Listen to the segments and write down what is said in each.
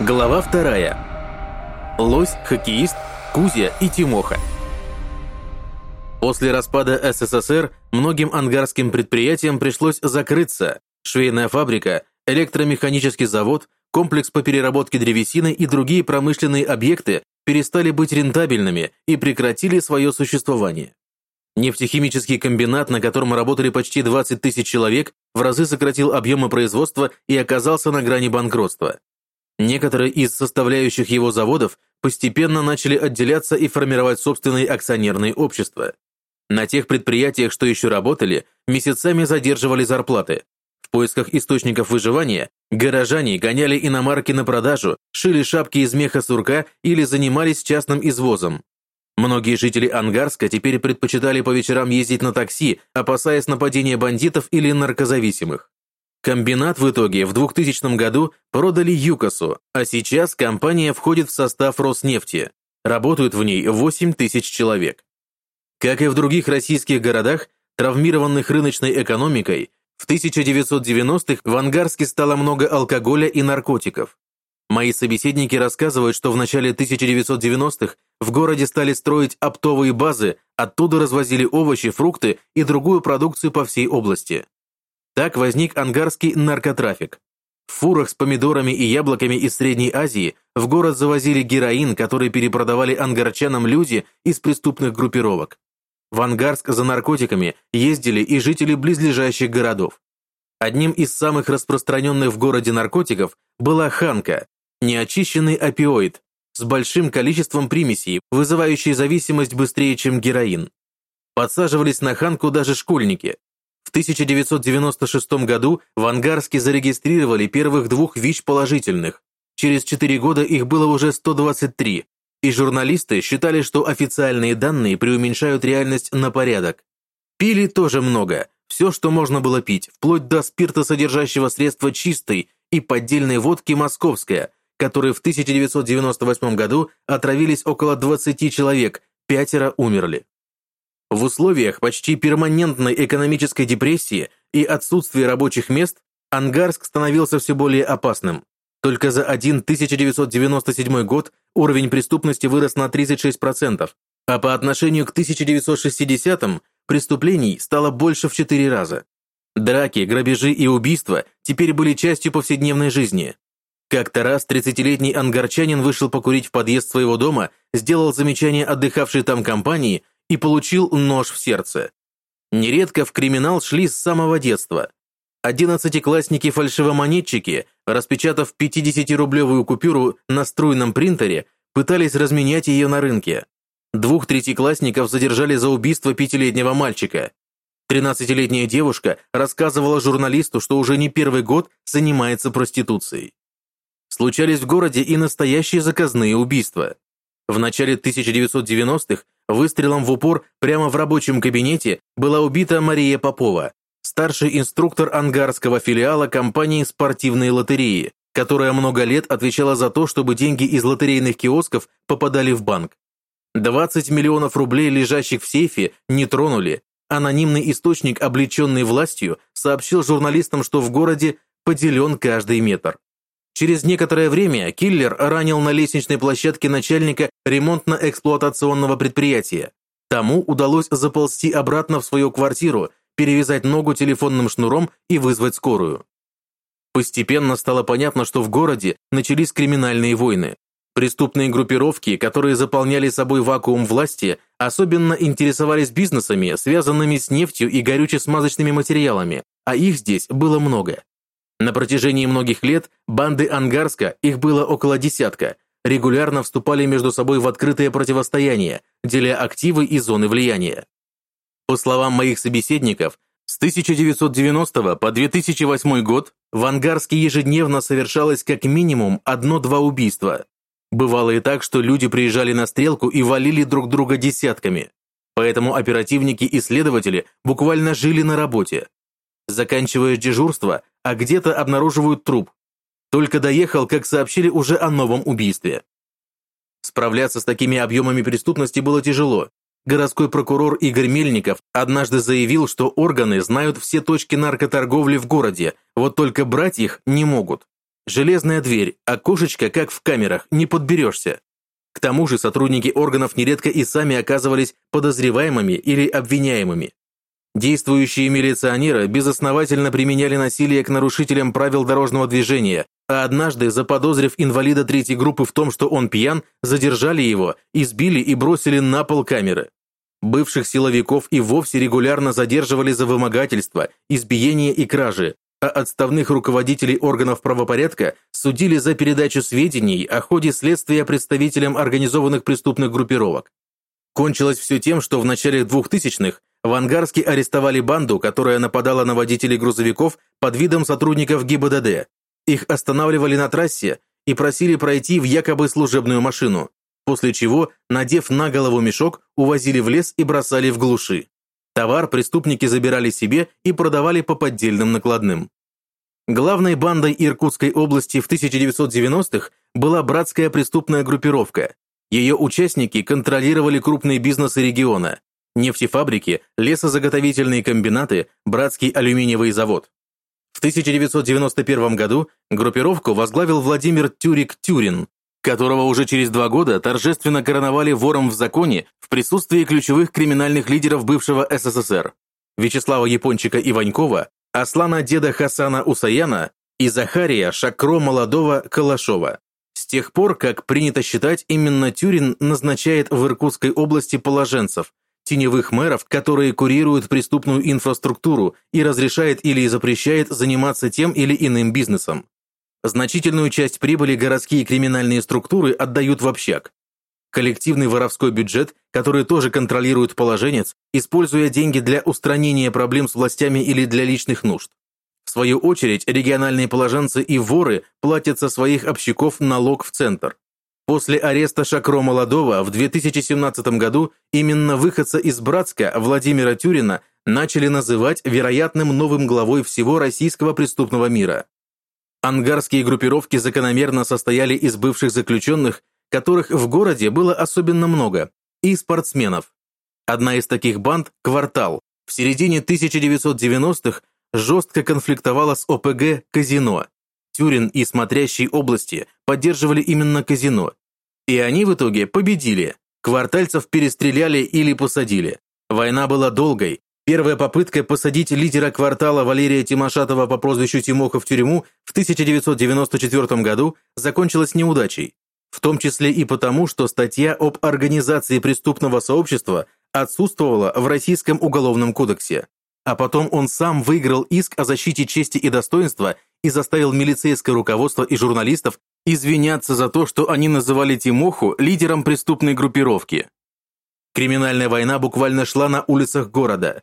Глава вторая. Лось, хоккеист, Кузя и Тимоха. После распада СССР многим ангарским предприятиям пришлось закрыться. Швейная фабрика, электромеханический завод, комплекс по переработке древесины и другие промышленные объекты перестали быть рентабельными и прекратили свое существование. Нефтехимический комбинат, на котором работали почти 20 тысяч человек, в разы сократил объемы производства и оказался на грани банкротства. Некоторые из составляющих его заводов постепенно начали отделяться и формировать собственные акционерные общества. На тех предприятиях, что еще работали, месяцами задерживали зарплаты. В поисках источников выживания горожане гоняли иномарки на продажу, шили шапки из меха сурка или занимались частным извозом. Многие жители Ангарска теперь предпочитали по вечерам ездить на такси, опасаясь нападения бандитов или наркозависимых. Комбинат в итоге в 2000 году продали ЮКОСу, а сейчас компания входит в состав Роснефти. Работают в ней 8 тысяч человек. Как и в других российских городах, травмированных рыночной экономикой, в 1990-х в Ангарске стало много алкоголя и наркотиков. Мои собеседники рассказывают, что в начале 1990-х в городе стали строить оптовые базы, оттуда развозили овощи, фрукты и другую продукцию по всей области. Так возник ангарский наркотрафик. В фурах с помидорами и яблоками из Средней Азии в город завозили героин, который перепродавали ангарчанам люди из преступных группировок. В Ангарск за наркотиками ездили и жители близлежащих городов. Одним из самых распространенных в городе наркотиков была ханка, неочищенный опиоид, с большим количеством примесей, вызывающий зависимость быстрее, чем героин. Подсаживались на ханку даже школьники. В 1996 году в Ангарске зарегистрировали первых двух ВИЧ-положительных. Через 4 года их было уже 123, и журналисты считали, что официальные данные преуменьшают реальность на порядок. Пили тоже много, все, что можно было пить, вплоть до спиртосодержащего средства чистой и поддельной водки «Московская», которой в 1998 году отравились около 20 человек, пятеро умерли. В условиях почти перманентной экономической депрессии и отсутствия рабочих мест Ангарск становился все более опасным. Только за один 1997 год уровень преступности вырос на 36%, а по отношению к 1960-м преступлений стало больше в 4 раза. Драки, грабежи и убийства теперь были частью повседневной жизни. Как-то раз 30-летний ангарчанин вышел покурить в подъезд своего дома, сделал замечание отдыхавшей там компании и получил нож в сердце. Нередко в криминал шли с самого детства. Одиннадцатиклассники-фальшивомонетчики, распечатав 50-рублевую купюру на струйном принтере, пытались разменять ее на рынке. Двух третьеклассников задержали за убийство пятилетнего мальчика. Тринадцатилетняя девушка рассказывала журналисту, что уже не первый год занимается проституцией. Случались в городе и настоящие заказные убийства. В начале 1990-х Выстрелом в упор прямо в рабочем кабинете была убита Мария Попова, старший инструктор ангарского филиала компании «Спортивные лотереи», которая много лет отвечала за то, чтобы деньги из лотерейных киосков попадали в банк. 20 миллионов рублей, лежащих в сейфе, не тронули. Анонимный источник, облеченный властью, сообщил журналистам, что в городе поделен каждый метр. Через некоторое время киллер ранил на лестничной площадке начальника ремонтно-эксплуатационного предприятия. Тому удалось заползти обратно в свою квартиру, перевязать ногу телефонным шнуром и вызвать скорую. Постепенно стало понятно, что в городе начались криминальные войны. Преступные группировки, которые заполняли собой вакуум власти, особенно интересовались бизнесами, связанными с нефтью и горюче-смазочными материалами, а их здесь было много. На протяжении многих лет банды Ангарска, их было около десятка, регулярно вступали между собой в открытое противостояние, деля активы и зоны влияния. По словам моих собеседников, с 1990 по 2008 год в Ангарске ежедневно совершалось как минимум одно-два убийства. Бывало и так, что люди приезжали на стрелку и валили друг друга десятками. Поэтому оперативники и следователи буквально жили на работе. Заканчивая дежурство, а где-то обнаруживают труп. Только доехал, как сообщили уже о новом убийстве. Справляться с такими объемами преступности было тяжело. Городской прокурор Игорь Мельников однажды заявил, что органы знают все точки наркоторговли в городе, вот только брать их не могут. Железная дверь, окошечко, как в камерах, не подберешься. К тому же сотрудники органов нередко и сами оказывались подозреваемыми или обвиняемыми. Действующие милиционеры безосновательно применяли насилие к нарушителям правил дорожного движения, а однажды, заподозрив инвалида третьей группы в том, что он пьян, задержали его, избили и бросили на пол камеры. Бывших силовиков и вовсе регулярно задерживали за вымогательство, избиение и кражи, а отставных руководителей органов правопорядка судили за передачу сведений о ходе следствия представителям организованных преступных группировок. Кончилось все тем, что в начале 2000-х в Ангарске арестовали банду, которая нападала на водителей грузовиков под видом сотрудников ГИБДД. Их останавливали на трассе и просили пройти в якобы служебную машину, после чего, надев на голову мешок, увозили в лес и бросали в глуши. Товар преступники забирали себе и продавали по поддельным накладным. Главной бандой Иркутской области в 1990-х была братская преступная группировка. Ее участники контролировали крупные бизнесы региона, нефтефабрики, лесозаготовительные комбинаты, братский алюминиевый завод. В 1991 году группировку возглавил Владимир Тюрик-Тюрин, которого уже через два года торжественно короновали вором в законе в присутствии ключевых криминальных лидеров бывшего СССР Вячеслава Япончика Иванькова, Аслана Деда Хасана Усаяна и Захария Шакро Молодого Калашова. С тех пор, как принято считать, именно Тюрин назначает в Иркутской области положенцев, теневых мэров, которые курируют преступную инфраструктуру и разрешает или запрещает заниматься тем или иным бизнесом. Значительную часть прибыли городские криминальные структуры отдают в общак. Коллективный воровской бюджет, который тоже контролирует положенец, используя деньги для устранения проблем с властями или для личных нужд. В свою очередь, региональные положенцы и воры платят со своих общаков налог в центр. После ареста Шакро Молодого в 2017 году именно выходца из Братска Владимира Тюрина начали называть вероятным новым главой всего российского преступного мира. Ангарские группировки закономерно состояли из бывших заключенных, которых в городе было особенно много, и спортсменов. Одна из таких банд – «Квартал», в середине 1990-х жестко конфликтовала с ОПГ «Казино», Тюрин и смотрящие области поддерживали именно казино. И они в итоге победили. Квартальцев перестреляли или посадили. Война была долгой. Первая попытка посадить лидера квартала Валерия Тимошатова по прозвищу Тимоха в тюрьму в 1994 году закончилась неудачей. В том числе и потому, что статья об организации преступного сообщества отсутствовала в Российском уголовном кодексе. А потом он сам выиграл иск о защите чести и достоинства и заставил милицейское руководство и журналистов извиняться за то, что они называли Тимоху лидером преступной группировки. Криминальная война буквально шла на улицах города.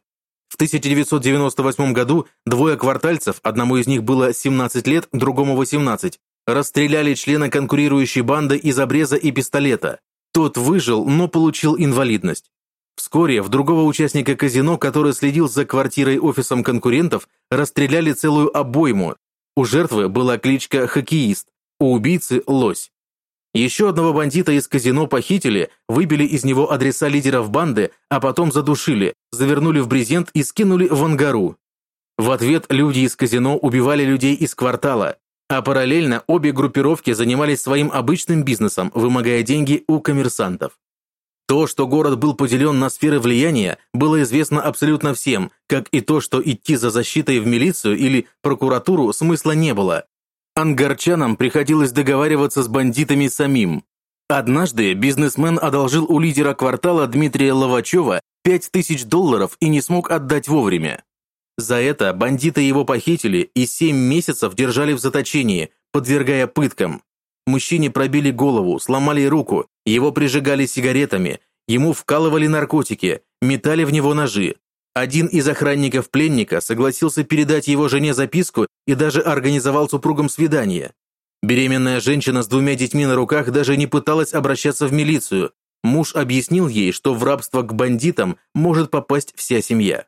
В 1998 году двое квартальцев, одному из них было 17 лет, другому 18, расстреляли члена конкурирующей банды из обреза и пистолета. Тот выжил, но получил инвалидность. Вскоре в другого участника казино, который следил за квартирой-офисом конкурентов, расстреляли целую обойму. У жертвы была кличка «Хоккеист», у убийцы – «Лось». Еще одного бандита из казино похитили, выбили из него адреса лидеров банды, а потом задушили, завернули в брезент и скинули в ангару. В ответ люди из казино убивали людей из квартала, а параллельно обе группировки занимались своим обычным бизнесом, вымогая деньги у коммерсантов. То, что город был поделен на сферы влияния, было известно абсолютно всем, как и то, что идти за защитой в милицию или прокуратуру смысла не было. Ангарчанам приходилось договариваться с бандитами самим. Однажды бизнесмен одолжил у лидера квартала Дмитрия Ловачева 5000 долларов и не смог отдать вовремя. За это бандиты его похитили и 7 месяцев держали в заточении, подвергая пыткам. Мужчине пробили голову, сломали руку, его прижигали сигаретами, ему вкалывали наркотики, метали в него ножи. Один из охранников пленника согласился передать его жене записку и даже организовал супругам свидание. Беременная женщина с двумя детьми на руках даже не пыталась обращаться в милицию. Муж объяснил ей, что в рабство к бандитам может попасть вся семья.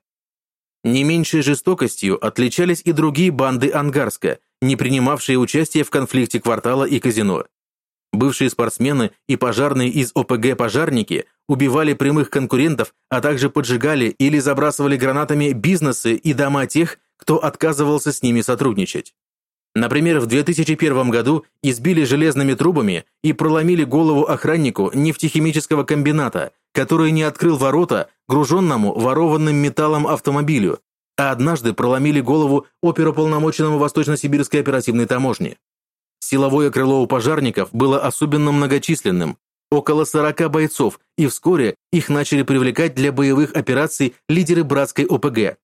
Не меньшей жестокостью отличались и другие банды Ангарска, не принимавшие участие в конфликте квартала и казино. Бывшие спортсмены и пожарные из ОПГ «Пожарники» убивали прямых конкурентов, а также поджигали или забрасывали гранатами бизнесы и дома тех, кто отказывался с ними сотрудничать. Например, в 2001 году избили железными трубами и проломили голову охраннику нефтехимического комбината, который не открыл ворота груженному ворованным металлом автомобилю, а однажды проломили голову оперуполномоченному Восточно-Сибирской оперативной таможни. Силовое крыло у пожарников было особенно многочисленным, около 40 бойцов, и вскоре их начали привлекать для боевых операций лидеры братской ОПГ.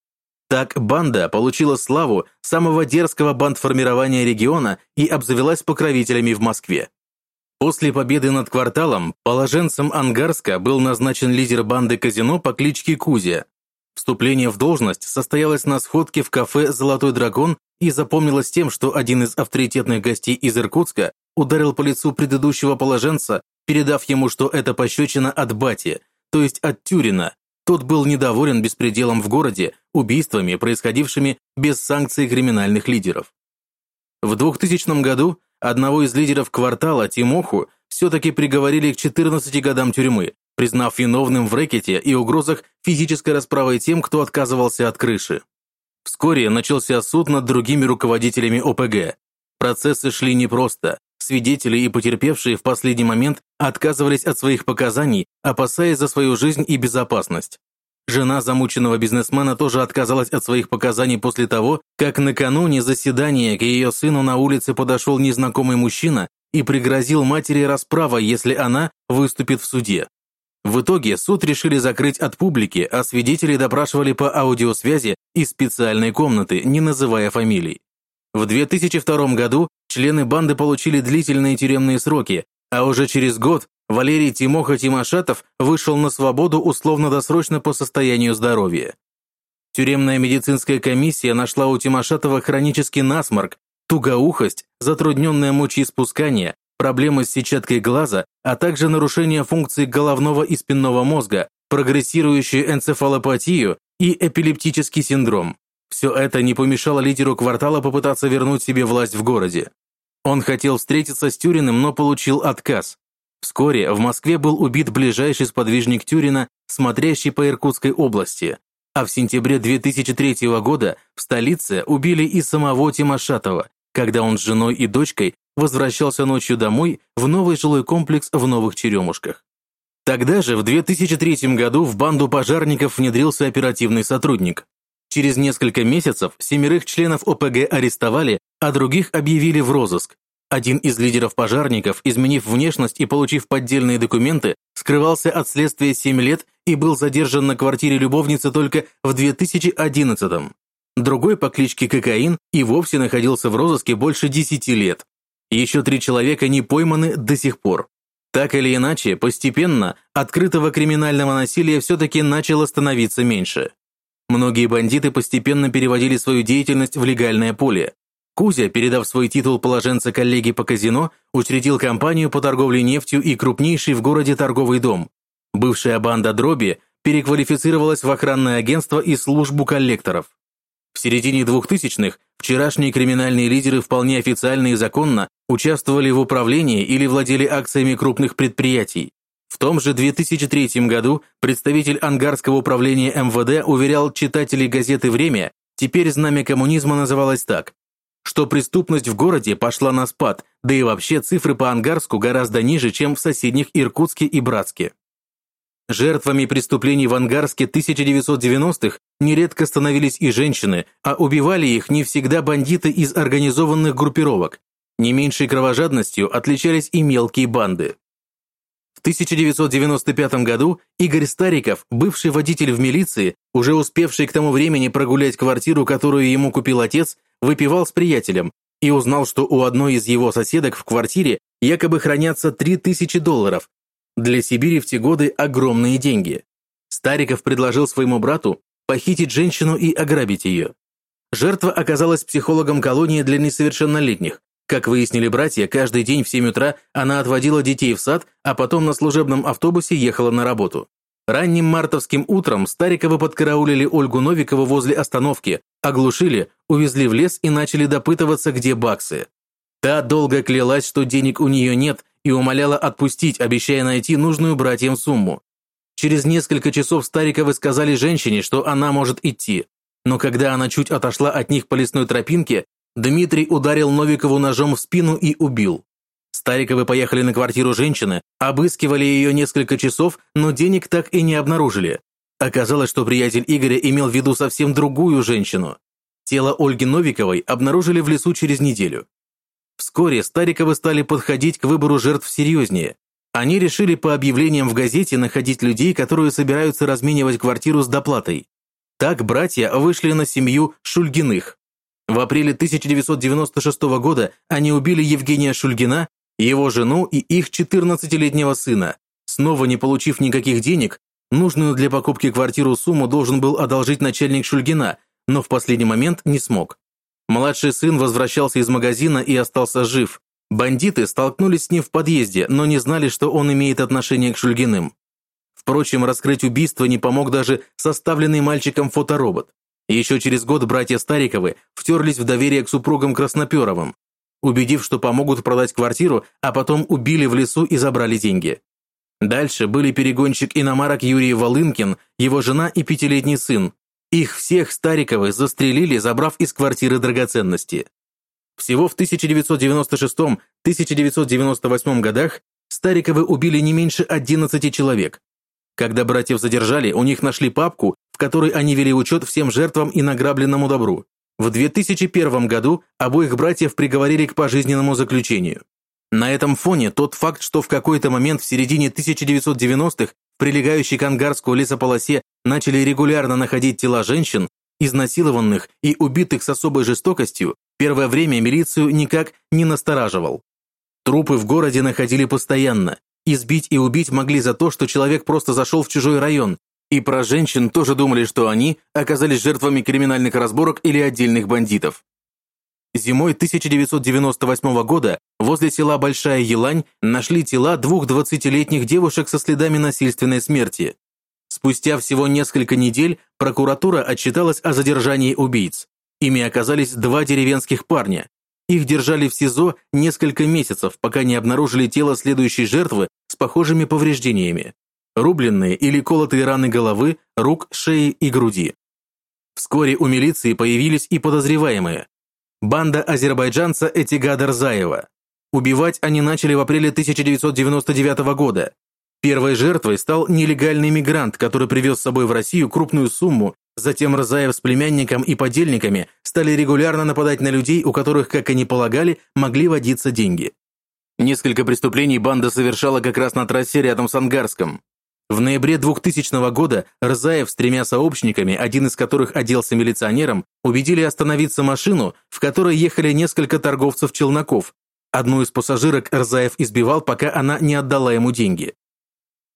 Так банда получила славу самого дерзкого бандформирования региона и обзавелась покровителями в Москве. После победы над кварталом положенцем Ангарска был назначен лидер банды казино по кличке Кузя. Вступление в должность состоялось на сходке в кафе «Золотой дракон» и запомнилось тем, что один из авторитетных гостей из Иркутска ударил по лицу предыдущего положенца, передав ему, что это пощечина от бати, то есть от Тюрина. Тот был недоволен беспределом в городе, убийствами, происходившими без санкций криминальных лидеров. В 2000 году одного из лидеров квартала, Тимоху, все-таки приговорили к 14 годам тюрьмы, признав виновным в рэкете и угрозах физической расправы тем, кто отказывался от крыши. Вскоре начался суд над другими руководителями ОПГ. Процессы шли непросто. Свидетели и потерпевшие в последний момент отказывались от своих показаний, опасаясь за свою жизнь и безопасность. Жена замученного бизнесмена тоже отказалась от своих показаний после того, как накануне заседания к ее сыну на улице подошел незнакомый мужчина и пригрозил матери расправой, если она выступит в суде. В итоге суд решили закрыть от публики, а свидетелей допрашивали по аудиосвязи из специальной комнаты, не называя фамилий. В 2002 году члены банды получили длительные тюремные сроки, а уже через год Валерий Тимоха Тимошатов вышел на свободу условно-досрочно по состоянию здоровья. Тюремная медицинская комиссия нашла у Тимошатова хронический насморк, тугоухость, затрудненное мочеиспускание, проблемы с сетчаткой глаза, а также нарушение функций головного и спинного мозга, прогрессирующую энцефалопатию и эпилептический синдром. Все это не помешало лидеру квартала попытаться вернуть себе власть в городе. Он хотел встретиться с Тюриным, но получил отказ. Вскоре в Москве был убит ближайший сподвижник Тюрина, смотрящий по Иркутской области, а в сентябре 2003 года в столице убили и самого Тимошатова, когда он с женой и дочкой возвращался ночью домой в новый жилой комплекс в Новых Черемушках. Тогда же, в 2003 году, в банду пожарников внедрился оперативный сотрудник. Через несколько месяцев семерых членов ОПГ арестовали, а других объявили в розыск. Один из лидеров пожарников, изменив внешность и получив поддельные документы, скрывался от следствия 7 лет и был задержан на квартире любовницы только в 2011 -м. Другой по кличке Кокаин и вовсе находился в розыске больше 10 лет. Еще три человека не пойманы до сих пор. Так или иначе, постепенно открытого криминального насилия все-таки начало становиться меньше. Многие бандиты постепенно переводили свою деятельность в легальное поле. Кузя, передав свой титул положенца коллеги по казино, учредил компанию по торговле нефтью и крупнейший в городе торговый дом. Бывшая банда Дроби переквалифицировалась в охранное агентство и службу коллекторов. В середине 2000-х вчерашние криминальные лидеры вполне официально и законно участвовали в управлении или владели акциями крупных предприятий. В том же 2003 году представитель Ангарского управления МВД уверял читателей газеты «Время», теперь знамя коммунизма называлось так, что преступность в городе пошла на спад, да и вообще цифры по Ангарску гораздо ниже, чем в соседних Иркутске и Братске. Жертвами преступлений в Ангарске 1990-х нередко становились и женщины, а убивали их не всегда бандиты из организованных группировок. Не меньшей кровожадностью отличались и мелкие банды. В 1995 году Игорь Стариков, бывший водитель в милиции, уже успевший к тому времени прогулять квартиру, которую ему купил отец, выпивал с приятелем и узнал, что у одной из его соседок в квартире якобы хранятся 3000 долларов, для Сибири в те годы огромные деньги. Стариков предложил своему брату похитить женщину и ограбить ее. Жертва оказалась психологом колонии для несовершеннолетних. Как выяснили братья, каждый день в 7 утра она отводила детей в сад, а потом на служебном автобусе ехала на работу. Ранним мартовским утром Стариковы подкараулили Ольгу Новикову возле остановки, оглушили, увезли в лес и начали допытываться, где баксы. Та долго клялась, что денег у нее нет, и умоляла отпустить, обещая найти нужную братьям сумму. Через несколько часов Стариковы сказали женщине, что она может идти. Но когда она чуть отошла от них по лесной тропинке, Дмитрий ударил Новикову ножом в спину и убил. Стариковы поехали на квартиру женщины, обыскивали ее несколько часов, но денег так и не обнаружили. Оказалось, что приятель Игоря имел в виду совсем другую женщину. Тело Ольги Новиковой обнаружили в лесу через неделю. Вскоре Стариковы стали подходить к выбору жертв серьезнее. Они решили по объявлениям в газете находить людей, которые собираются разменивать квартиру с доплатой. Так братья вышли на семью Шульгиных. В апреле 1996 года они убили Евгения Шульгина, его жену и их 14-летнего сына. Снова не получив никаких денег, нужную для покупки квартиру сумму должен был одолжить начальник Шульгина, но в последний момент не смог. Младший сын возвращался из магазина и остался жив. Бандиты столкнулись с ним в подъезде, но не знали, что он имеет отношение к Шульгиным. Впрочем, раскрыть убийство не помог даже составленный мальчиком фоторобот. Еще через год братья Стариковы втерлись в доверие к супругам Красноперовым, убедив, что помогут продать квартиру, а потом убили в лесу и забрали деньги. Дальше были перегонщик иномарок Юрий Волынкин, его жена и пятилетний сын. Их всех Стариковы застрелили, забрав из квартиры драгоценности. Всего в 1996-1998 годах Стариковы убили не меньше 11 человек. Когда братьев задержали, у них нашли папку, в которой они вели учет всем жертвам и награбленному добру. В 2001 году обоих братьев приговорили к пожизненному заключению. На этом фоне тот факт, что в какой-то момент в середине 1990-х в прилегающей к Ангарскую лесополосе начали регулярно находить тела женщин, изнасилованных и убитых с особой жестокостью, первое время милицию никак не настораживал. Трупы в городе находили постоянно. Избить и убить могли за то, что человек просто зашел в чужой район, и про женщин тоже думали, что они оказались жертвами криминальных разборок или отдельных бандитов. Зимой 1998 года возле села Большая Елань нашли тела двух 20-летних девушек со следами насильственной смерти. Спустя всего несколько недель прокуратура отчиталась о задержании убийц. Ими оказались два деревенских парня. Их держали в СИЗО несколько месяцев, пока не обнаружили тело следующей жертвы с похожими повреждениями. Рубленные или колотые раны головы, рук, шеи и груди. Вскоре у милиции появились и подозреваемые. Банда азербайджанца Этигада Рзаева. Убивать они начали в апреле 1999 года. Первой жертвой стал нелегальный мигрант, который привез с собой в Россию крупную сумму, затем Рзаев с племянником и подельниками стали регулярно нападать на людей, у которых, как они полагали, могли водиться деньги. Несколько преступлений банда совершала как раз на трассе рядом с Ангарском. В ноябре 2000 года Рзаев с тремя сообщниками, один из которых оделся милиционером, убедили остановиться машину, в которой ехали несколько торговцев челноков. Одну из пассажирок Рзаев избивал, пока она не отдала ему деньги.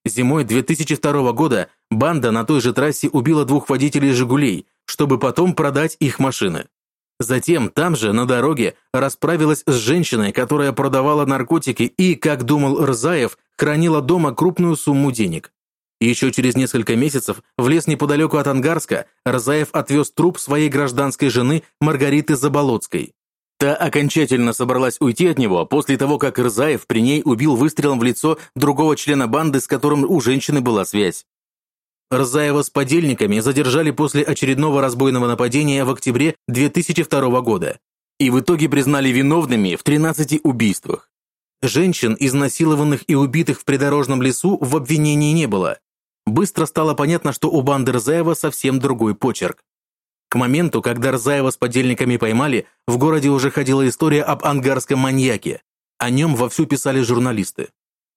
Зимой 2002 года банда на той же трассе убила двух водителей «Жигулей», чтобы потом продать их машины. Затем там же, на дороге, расправилась с женщиной, которая продавала наркотики и, как думал Рзаев, хранила дома крупную сумму денег. Еще через несколько месяцев в лес неподалеку от Ангарска Рзаев отвез труп своей гражданской жены Маргариты Заболоцкой. Та окончательно собралась уйти от него после того, как Рзаев при ней убил выстрелом в лицо другого члена банды, с которым у женщины была связь. Рзаева с подельниками задержали после очередного разбойного нападения в октябре 2002 года и в итоге признали виновными в 13 убийствах. Женщин, изнасилованных и убитых в придорожном лесу, в обвинении не было. Быстро стало понятно, что у банды Рзаева совсем другой почерк. К моменту, когда Рзаева с подельниками поймали, в городе уже ходила история об ангарском маньяке. О нем вовсю писали журналисты.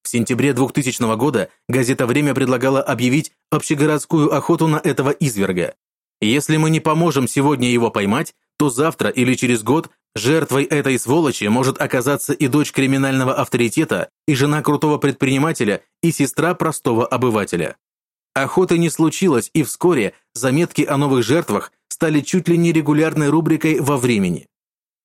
В сентябре 2000 года газета «Время» предлагала объявить общегородскую охоту на этого изверга. Если мы не поможем сегодня его поймать, то завтра или через год жертвой этой сволочи может оказаться и дочь криминального авторитета, и жена крутого предпринимателя, и сестра простого обывателя. Охоты не случилось, и вскоре заметки о новых жертвах стали чуть ли не регулярной рубрикой во времени.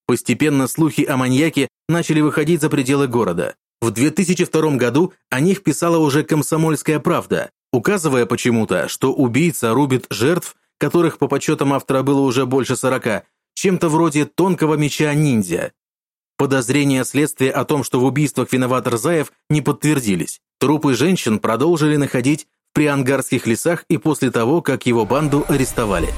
Постепенно слухи о маньяке начали выходить за пределы города. В 2002 году о них писала уже «Комсомольская правда», указывая почему-то, что убийца рубит жертв, которых по подсчетам автора было уже больше 40, чем-то вроде тонкого меча ниндзя. Подозрения следствия о том, что в убийствах виноват Рзаев, не подтвердились. Трупы женщин продолжили находить в приангарских лесах и после того, как его банду арестовали.